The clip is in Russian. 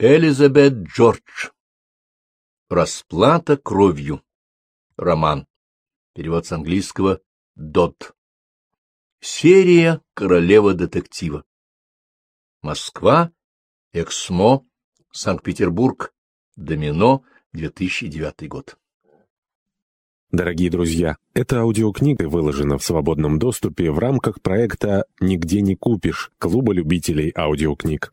Элизабет Джордж. Расплата кровью. Роман. Перевод с английского «Дот». Серия «Королева детектива». Москва, Эксмо, Санкт-Петербург, Домино, 2009 год. Дорогие друзья, эта аудиокнига выложена в свободном доступе в рамках проекта «Нигде не купишь» Клуба любителей аудиокниг.